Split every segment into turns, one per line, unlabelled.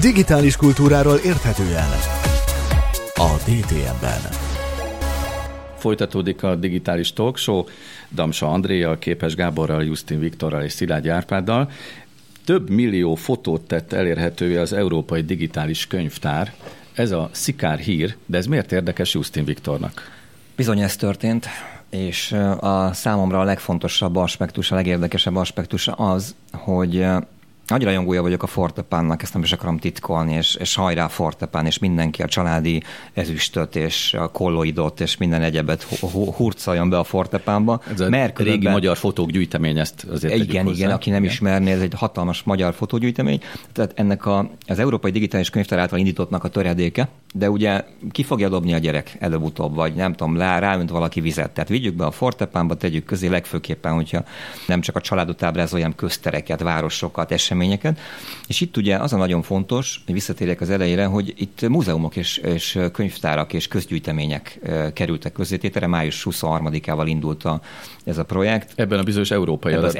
Digitális kultúráról érthetően a DTM-ben.
Folytatódik a digitális talk show Damsa Andréjal, Képes Gáborral, Justin Viktorral és Szilágy Árpáddal. Több millió fotót tett elérhetővé az Európai Digitális Könyvtár. Ez a szikár hír, de ez miért érdekes Justin Viktornak?
Bizony ez történt, és a számomra a legfontosabb aspektus, a legérdekesebb aspektus az, hogy nagy rajongója vagyok a Fortepánnak, ezt nem is akarom titkolni, és, és hajrá Fortepán, és mindenki a családi ezüstöt, és a kolloidot, és minden egyebet hurcoljon be a Fortepánba.
Ez a mert régi különben... magyar fotók gyűjtemény, ezt azért
Igen, igen, aki nem igen. ismerné, ez egy hatalmas magyar fotógyűjtemény. Tehát ennek a, az Európai Digitális Könyvtár által indítottnak a töredéke, de ugye ki fogja dobni a gyerek előbb-utóbb, vagy nem tudom, rá, ráönt valaki vizet. Tehát vigyük be a Fortepánba, tegyük közé legfőképpen, hogyha nem csak a családot ábrázoljam, köztereket, városokat, eseményeket. És itt ugye az a nagyon fontos, hogy visszatérjek az elejére, hogy itt múzeumok és, és könyvtárak és közgyűjtemények kerültek közzététere. Május 23-ával indult a, ez a projekt.
Ebben a bizonyos európai
Ebben az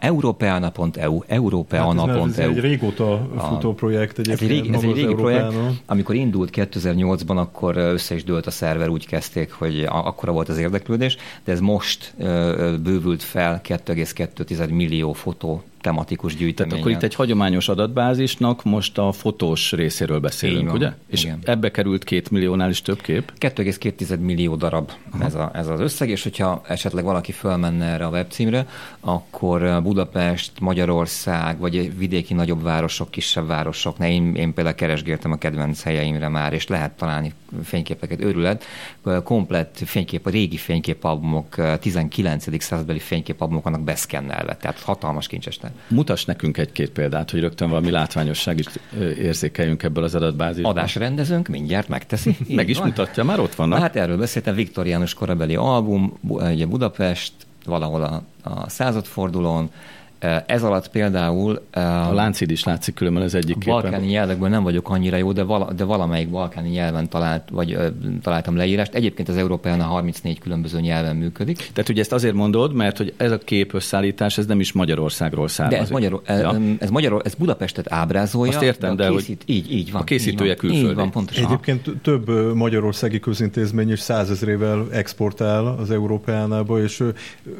Európeana.eu, Európeana.eu. Hát ez,
ez egy régóta futó projekt egyébként.
Ez egy régi, ez egy régi projekt. Amikor indult 2008-ban, akkor össze is dőlt a szerver, úgy kezdték, hogy akkora volt az érdeklődés, de ez most bővült fel 2,2 millió fotó tematikus gyűjtemény.
Tehát akkor itt egy hagyományos adatbázisnak most a fotós részéről beszélünk, ugye? És igen. ebbe került két milliónál is több kép?
2,2 millió darab ez, a, ez az összeg, és hogyha esetleg valaki fölmenne erre a webcímre, akkor Budapest, Magyarország, vagy vidéki nagyobb városok, kisebb városok, ne, én, én például keresgéltem a kedvenc helyeimre már, és lehet találni fényképeket, őrület, komplett fénykép, a régi fényképalbumok, 19. századbeli fényképalbumok vannak beszkennelve, tehát hatalmas kincses
Mutass nekünk egy-két példát, hogy rögtön valami látványosság is érzékeljünk ebből az adatbázisból.
Adásrendezőnk mindjárt megteszi.
Meg is van. mutatja, már ott vannak.
Hát erről beszéltem, Viktoriánus korabeli album, ugye Budapest, valahol a, a századfordulón, ez alatt például...
A láncid is látszik különben az egyik
Balkáni képen. nyelvekből nem vagyok annyira jó, de, vala, de valamelyik balkáni nyelven talált, vagy ö, találtam leírást. Egyébként az Európán a 34 különböző nyelven működik.
Tehát ugye ezt azért mondod, mert hogy ez a kép összeállítás, ez nem is Magyarországról származik.
De ez, Magyar, ja. ez, Magyar, ez Budapestet ábrázolja.
Azt értem, de,
de készít, hogy így, így van.
A készítője
így
van, külföldi.
Így van, pontosan.
Egyébként több magyarországi közintézmény is százezrével exportál az Európánába, és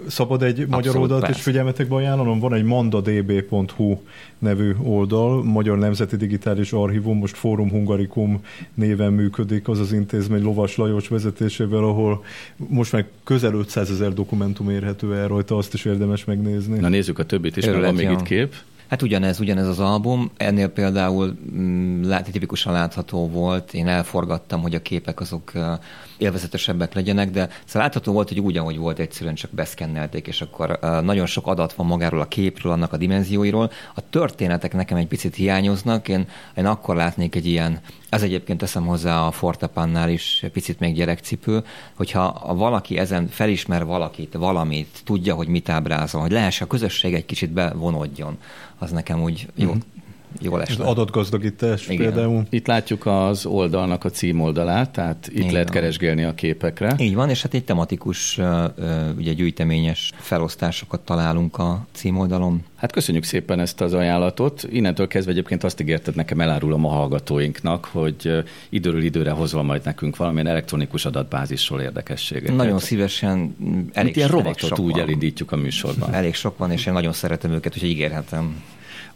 szabad egy Abszolút magyar oldalt is figyelmetekbe ajánlom. Van egy Manda DB db.hu nevű oldal, Magyar Nemzeti Digitális Archívum, most Fórum Hungarikum néven működik, az az intézmény Lovas Lajos vezetésével, ahol most már közel 500 ezer dokumentum érhető el rajta, azt is érdemes megnézni.
Na nézzük a többit is, mert van még itt kép.
Hát ugyanez, ugyanez az album, ennél például mm, tipikusan látható volt, én elforgattam, hogy a képek azok élvezetesebbek legyenek, de szóval látható volt, hogy úgy, ahogy volt, egyszerűen csak beszkennelték, és akkor nagyon sok adat van magáról a képről, annak a dimenzióiról. A történetek nekem egy picit hiányoznak, én, én akkor látnék egy ilyen, ez egyébként teszem hozzá a Fortepannál is picit még gyerekcipő, hogyha valaki ezen felismer valakit, valamit, tudja, hogy mit ábrázol, hogy lehessen a közösség egy kicsit bevonódjon, az nekem úgy jó, mm-hmm jól esne.
Adatgazdagítás Igen. például.
Itt látjuk az oldalnak a címoldalát, tehát itt Igen. lehet keresgélni a képekre.
Így van, és hát egy tematikus, ugye gyűjteményes felosztásokat találunk a címoldalon.
Hát köszönjük szépen ezt az ajánlatot. Innentől kezdve egyébként azt ígérted nekem elárulom a hallgatóinknak, hogy időről időre hozol majd nekünk valamilyen elektronikus adatbázisról érdekességet.
Nagyon szívesen.
Elég, ilyen rovatot úgy van. elindítjuk a műsorban.
Elég sok van, és én nagyon szeretem őket, úgyhogy ígérhetem.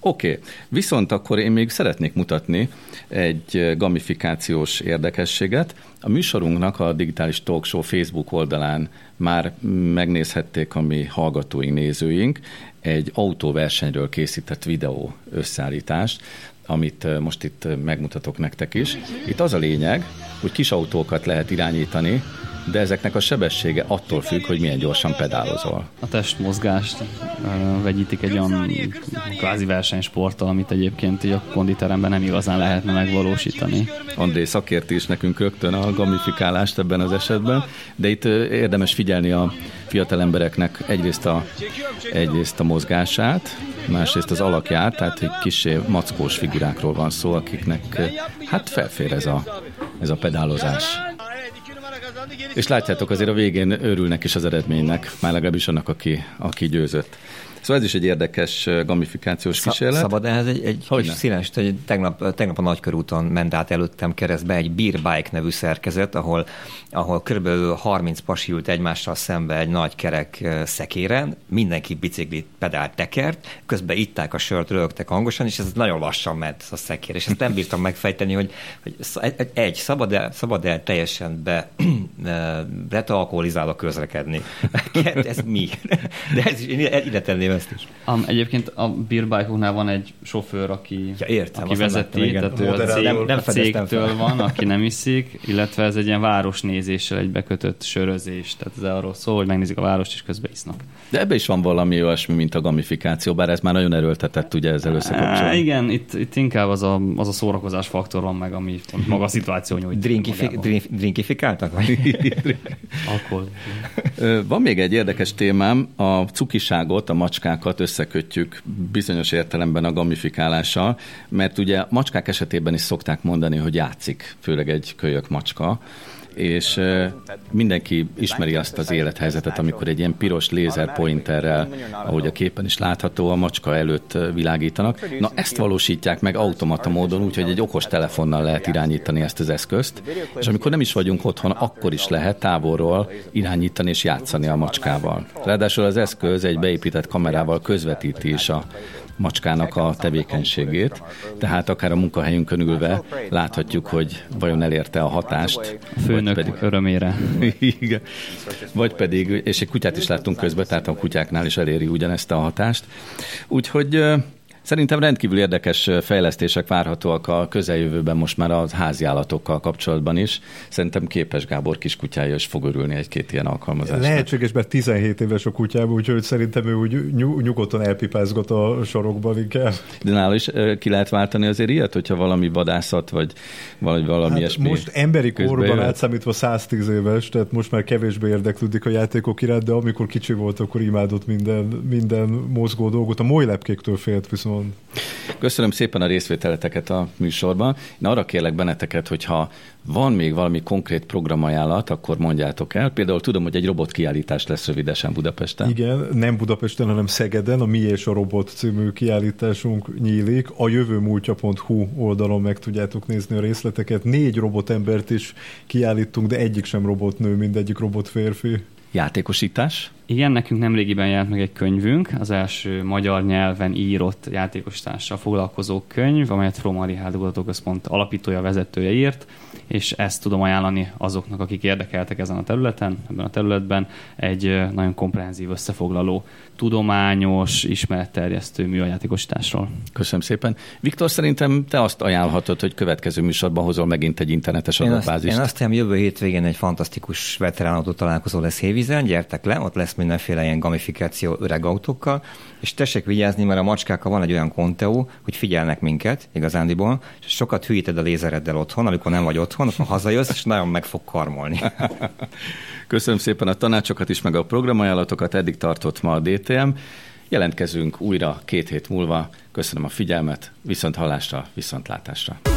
Oké, okay. viszont akkor én még szeretnék mutatni egy gamifikációs érdekességet. A műsorunknak a Digitális Talk Facebook oldalán már megnézhették a mi hallgatóink, nézőink egy autóversenyről készített videó összeállítást, amit most itt megmutatok nektek is. Itt az a lényeg, hogy kis autókat lehet irányítani, de ezeknek a sebessége attól függ, hogy milyen gyorsan pedálozol.
A testmozgást uh, vegyítik egy olyan kvázi versenysporttal, amit egyébként a konditeremben nem igazán lehetne megvalósítani.
André szakérti is nekünk rögtön a gamifikálást ebben az esetben, de itt érdemes figyelni a fiatal embereknek egyrészt a, egyrészt a mozgását, másrészt az alakját, tehát egy kisé mackós figurákról van szó, akiknek hát felfér ez a, ez a pedálozás. És látjátok, azért a végén örülnek is az eredménynek, már legalábbis annak, aki, aki győzött. Szóval ez is egy érdekes gamifikációs Sz- kísérlet.
Szabad ehhez egy, egy kis színes, hogy tegnap, tegnap a Nagykörúton ment át előttem keresztbe egy Beer Bike nevű szerkezet, ahol, ahol kb. 30 pasi ült egymással szembe egy nagy kerek szekéren, mindenki biciklit pedált tekert, közben itták a sört, rögtek hangosan, és ez nagyon lassan ment a szekér, és ezt nem bírtam megfejteni, hogy, hogy egy, szabad el, szabad el teljesen be, betalkolizálva közlekedni. ez mi? De ez is, én ide tenném ezt is.
Um, egyébként a bírbájkoknál van egy sofőr, aki,
ja, értem,
aki vezeti, tehát ő a, cég, nem, nem a cégtől van, aki nem iszik, illetve ez egy ilyen városnézéssel egy bekötött sörözés, tehát ez arról szól, hogy megnézik a várost és közben isznak.
De ebbe is van valami olyasmi, mint a gamifikáció, bár ez már nagyon erőltetett ugye ezzel összekapcsolni.
Igen, itt, itt inkább az a, az a szórakozás faktor van meg, ami maga a szituáció nyújt.
Drinkifi- drink, drinkifikáltak? Vagy?
Van még egy érdekes témám, a cukiságot, a macskákat összekötjük bizonyos értelemben a gamifikálással, mert ugye macskák esetében is szokták mondani, hogy játszik, főleg egy kölyök macska, és mindenki ismeri azt az élethelyzetet, amikor egy ilyen piros lézerpointerrel, ahogy a képen is látható, a macska előtt világítanak. Na ezt valósítják meg automata módon, úgyhogy egy okos telefonnal lehet irányítani ezt az eszközt, és amikor nem is vagyunk otthon, akkor is lehet távolról irányítani és játszani a macskával. Ráadásul az eszköz egy beépített kamerával közvetíti is a macskának a tevékenységét, tehát akár a munkahelyünkön ülve láthatjuk, hogy vajon elérte a hatást.
A főnök pedig, örömére.
Igen. Vagy pedig, és egy kutyát is láttunk közben, tehát a kutyáknál is eléri ugyanezt a hatást. Úgyhogy Szerintem rendkívül érdekes fejlesztések várhatóak a közeljövőben most már a háziállatokkal kapcsolatban is. Szerintem képes Gábor kiskutyája is fog örülni egy-két ilyen alkalmazásnak.
Lehetséges, mert 17 éves a kutyában, úgyhogy szerintem ő úgy nyugodtan elpipázgat a sorokban inkább.
De nála is ki lehet váltani azért ilyet, hogyha valami vadászat, vagy valami, valami hát ilyesmi.
Most emberi korban átszámítva 110 éves, tehát most már kevésbé érdeklődik a játékok iránt, de amikor kicsi volt, akkor imádott minden, minden mozgó dolgot. A molylepkéktől félt viszont mond.
Köszönöm szépen a részvételeteket a műsorban. Én arra kérlek benneteket, hogyha van még valami konkrét programajánlat, akkor mondjátok el. Például tudom, hogy egy robotkiállítás lesz rövidesen Budapesten.
Igen, nem Budapesten, hanem Szegeden. A Mi és a Robot című kiállításunk nyílik. A jövőmúltja.hu oldalon meg tudjátok nézni a részleteket. Négy robotembert is kiállítunk, de egyik sem robotnő, mindegyik robotférfi.
Játékosítás?
Igen, nekünk nemrégiben jelent meg egy könyvünk, az első magyar nyelven írott játékosítással foglalkozó könyv, amelyet Froma Richard Kutatóközpont alapítója, vezetője írt, és ezt tudom ajánlani azoknak, akik érdekeltek ezen a területen, ebben a területben, egy nagyon komprehenzív összefoglaló tudományos, ismeretterjesztő műajátékosításról.
Köszönöm szépen. Viktor, szerintem te azt ajánlhatod, hogy következő műsorban hozol megint egy internetes adatbázist.
Én azt hiszem, jövő hétvégén egy fantasztikus veteránautó találkozó lesz Hévízen, gyertek le, ott lesz mindenféle ilyen gamifikáció öreg autókkal, és tessék vigyázni, mert a macskákkal van egy olyan konteó, hogy figyelnek minket igazándiból, és sokat hűíted a lézereddel otthon, amikor nem vagy otthon, akkor hazajössz, és nagyon meg fog karmolni.
Köszönöm szépen a tanácsokat is, meg a programajánlatokat, eddig tartott ma a DTM. Jelentkezünk újra két hét múlva. Köszönöm a figyelmet, viszont hallásra, viszontlátásra.